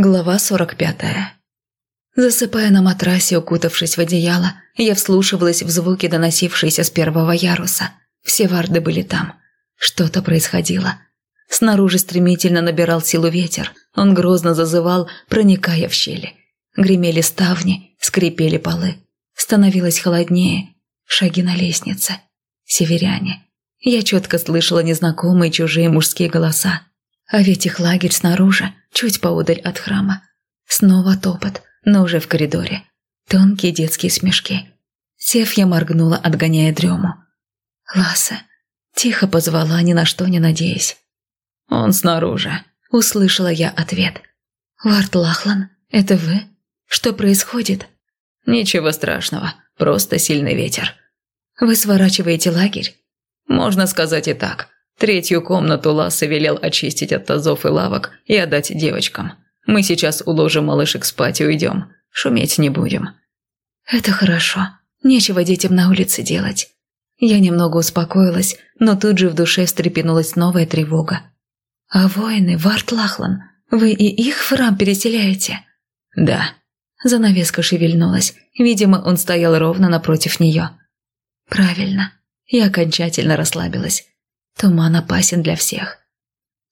Глава 45. Засыпая на матрасе, укутавшись в одеяло, я вслушивалась в звуки, доносившиеся с первого яруса. Все варды были там. Что-то происходило. Снаружи стремительно набирал силу ветер. Он грозно зазывал, проникая в щели. Гремели ставни, скрипели полы. Становилось холоднее. Шаги на лестнице. Северяне. Я четко слышала незнакомые чужие мужские голоса. А ведь их лагерь снаружи, чуть поодаль от храма. Снова топот, но уже в коридоре. Тонкие детские смешки. Сев, я моргнула, отгоняя дрему. «Ласса!» Тихо позвала, ни на что не надеясь. «Он снаружи», — услышала я ответ. «Вард Лахлан, это вы? Что происходит?» «Ничего страшного, просто сильный ветер». «Вы сворачиваете лагерь?» «Можно сказать и так. Третью комнату Ласса велел очистить от тазов и лавок и отдать девочкам. Мы сейчас уложим малышек спать и уйдем. Шуметь не будем». «Это хорошо. Нечего детям на улице делать». Я немного успокоилась, но тут же в душе встрепенулась новая тревога. «А воины, Варт Лахлан, вы и их в храм переселяете?» «Да». Занавеска шевельнулась. Видимо, он стоял ровно напротив нее. «Правильно». Я окончательно расслабилась. Туман опасен для всех.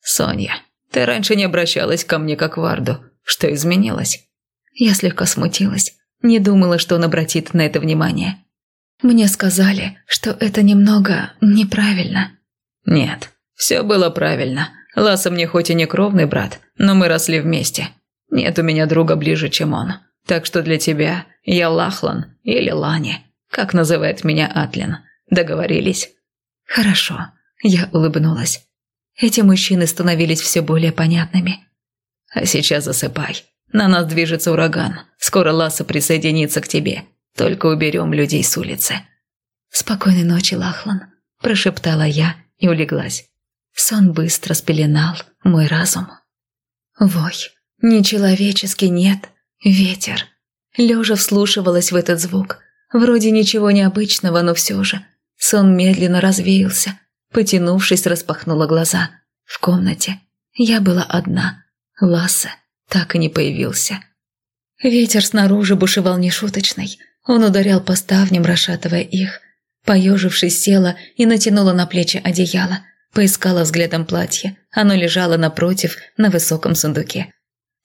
«Соня, ты раньше не обращалась ко мне как Варду. Что изменилось?» Я слегка смутилась. Не думала, что он обратит на это внимание. Мне сказали, что это немного неправильно. Нет, все было правильно. Ласа мне хоть и не кровный брат, но мы росли вместе. Нет у меня друга ближе, чем он. Так что для тебя я Лахлан или Лани, как называет меня Атлин. Договорились? Хорошо. Я улыбнулась. Эти мужчины становились все более понятными. А сейчас засыпай. На нас движется ураган. Скоро Ласса присоединится к тебе. Только уберем людей с улицы. Спокойной ночи, Лахлан, прошептала я и улеглась. Сон быстро спеленал мой разум. Вой, нечеловеческий нет, ветер. Лежа вслушивалась в этот звук. Вроде ничего необычного, но все же. Сон медленно развеялся, Потянувшись, распахнула глаза. В комнате я была одна. Ласса так и не появился. Ветер снаружи бушевал нешуточный. Он ударял по ставням, расшатывая их. Поежившись, села и натянула на плечи одеяло. Поискала взглядом платье. Оно лежало напротив, на высоком сундуке.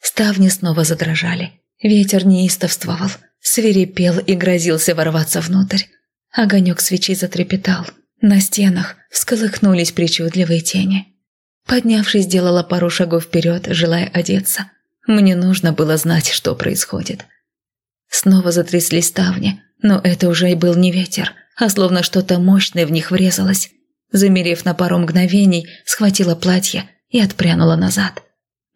Ставни снова задрожали. Ветер неистовствовал, свирепел и грозился ворваться внутрь. Огонек свечи затрепетал – на стенах всколыхнулись причудливые тени. Поднявшись, сделала пару шагов вперед, желая одеться. Мне нужно было знать, что происходит. Снова затряслись ставни, но это уже и был не ветер, а словно что-то мощное в них врезалось. Замерев на пару мгновений, схватила платье и отпрянула назад.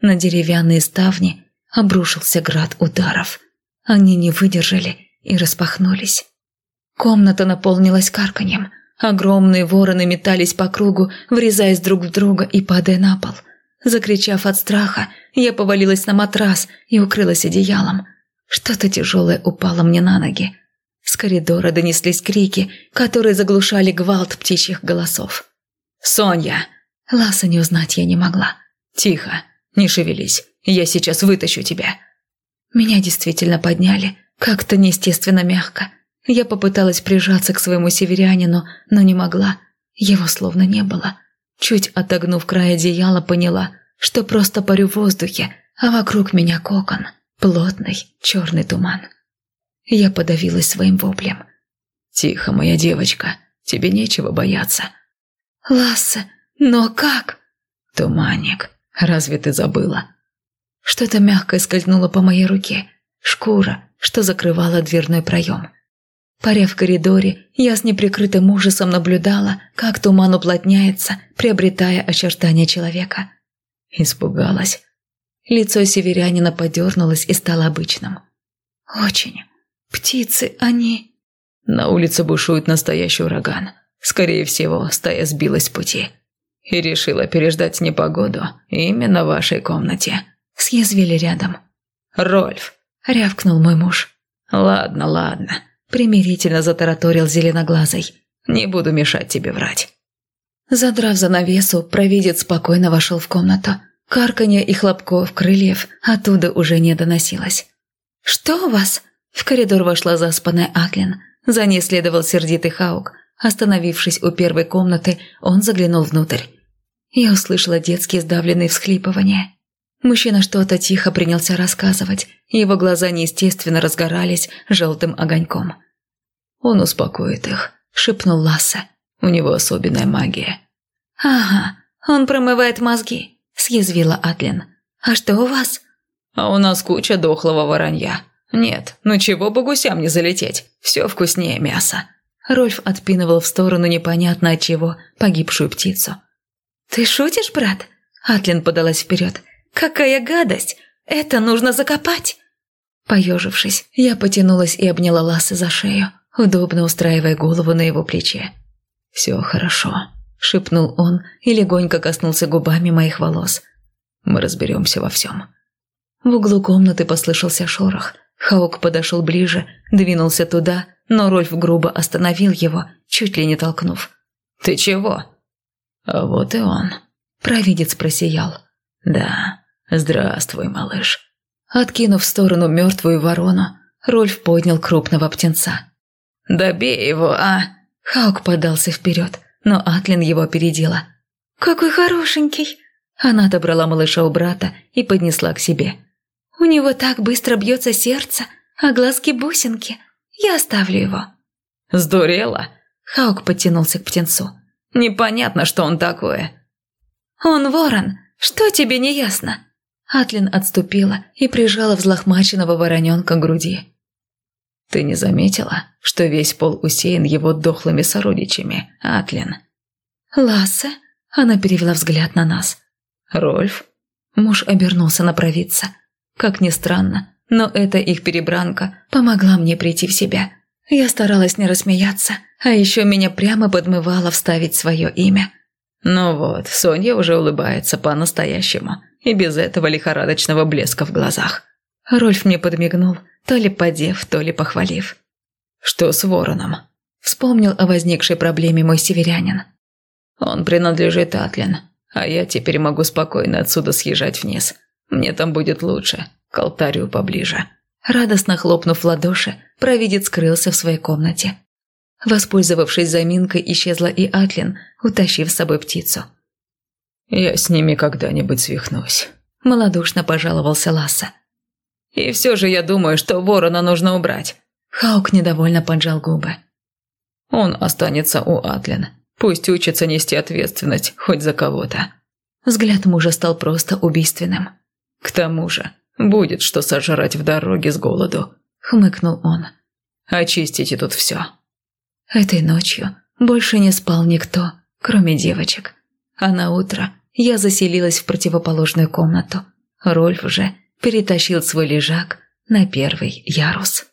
На деревянные ставни обрушился град ударов. Они не выдержали и распахнулись. Комната наполнилась карканьем – Огромные вороны метались по кругу, врезаясь друг в друга и падая на пол. Закричав от страха, я повалилась на матрас и укрылась одеялом. Что-то тяжелое упало мне на ноги. С коридора донеслись крики, которые заглушали гвалт птичьих голосов. «Соня!» Ласа не узнать я не могла. «Тихо, не шевелись, я сейчас вытащу тебя». Меня действительно подняли, как-то неестественно мягко. Я попыталась прижаться к своему северянину, но не могла. Его словно не было. Чуть отогнув край одеяла, поняла, что просто парю в воздухе, а вокруг меня кокон, плотный черный туман. Я подавилась своим воплем. «Тихо, моя девочка, тебе нечего бояться». «Лассе, но как?» «Туманник, разве ты забыла?» Что-то мягкое скользнуло по моей руке. Шкура, что закрывала дверной проем. Паря в коридоре, я с неприкрытым ужасом наблюдала, как туман уплотняется, приобретая очертания человека. Испугалась. Лицо северянина подернулось и стало обычным. «Очень. Птицы, они...» На улице бушует настоящий ураган. Скорее всего, стая сбилась с пути. И решила переждать непогоду именно в вашей комнате. Съязвили рядом. «Рольф!» – рявкнул мой муж. «Ладно, ладно примирительно затараторил зеленоглазый. «Не буду мешать тебе врать». Задрав занавесу, провидец спокойно вошел в комнату. Карканье и хлопков крыльев оттуда уже не доносилось. «Что у вас?» В коридор вошла заспанная Атлин. За ней следовал сердитый Хаук. Остановившись у первой комнаты, он заглянул внутрь. Я услышала детские сдавленные всхлипывания. Мужчина что-то тихо принялся рассказывать. Его глаза неестественно разгорались желтым огоньком. «Он успокоит их», – шепнул Лассе. «У него особенная магия». «Ага, он промывает мозги», – съязвила Атлин. «А что у вас?» «А у нас куча дохлого воронья. Нет, ну чего бы гусям не залететь? Все вкуснее мяса». Рольф отпинывал в сторону непонятно от чего погибшую птицу. «Ты шутишь, брат?» Атлин подалась вперед. «Какая гадость! Это нужно закопать!» Поежившись, я потянулась и обняла Ласса за шею, удобно устраивая голову на его плече. «Все хорошо», – шепнул он и легонько коснулся губами моих волос. «Мы разберемся во всем». В углу комнаты послышался шорох. Хаук подошел ближе, двинулся туда, но Рольф грубо остановил его, чуть ли не толкнув. «Ты чего?» А вот и он. Провидец просиял. «Да, здравствуй, малыш». Откинув в сторону мертвую ворону, Рольф поднял крупного птенца. «Добей его, а!» Хаук подался вперед, но Атлин его опередила. «Какой хорошенький!» Она отобрала малыша у брата и поднесла к себе. «У него так быстро бьется сердце, а глазки бусинки. Я оставлю его». «Сдурела?» Хаук подтянулся к птенцу. «Непонятно, что он такое». «Он ворон. Что тебе не ясно?» Атлин отступила и прижала взлохмаченного вороненка к груди. «Ты не заметила, что весь пол усеян его дохлыми сородичами, Атлин?» «Лассе?» – она перевела взгляд на нас. «Рольф?» Муж обернулся на провидца. Как ни странно, но эта их перебранка помогла мне прийти в себя. Я старалась не рассмеяться, а еще меня прямо подмывало вставить свое имя. Ну вот, Соня уже улыбается по-настоящему, и без этого лихорадочного блеска в глазах. Рольф мне подмигнул, то ли подев, то ли похвалив. «Что с вороном?» Вспомнил о возникшей проблеме мой северянин. «Он принадлежит Атлин, а я теперь могу спокойно отсюда съезжать вниз. Мне там будет лучше, к алтарю поближе». Радостно хлопнув в ладоши, провидец скрылся в своей комнате. Воспользовавшись заминкой, исчезла и Атлин, утащив с собой птицу. «Я с ними когда-нибудь свихнусь», – малодушно пожаловался Ласса. «И все же я думаю, что ворона нужно убрать». Хаук недовольно поджал губы. «Он останется у Атлин. Пусть учится нести ответственность хоть за кого-то». Взгляд мужа стал просто убийственным. «К тому же, будет что сожрать в дороге с голоду», – хмыкнул он. «Очистите тут все». Этой ночью больше не спал никто, кроме девочек. А на утро я заселилась в противоположную комнату. Рольф уже перетащил свой лежак на первый ярус.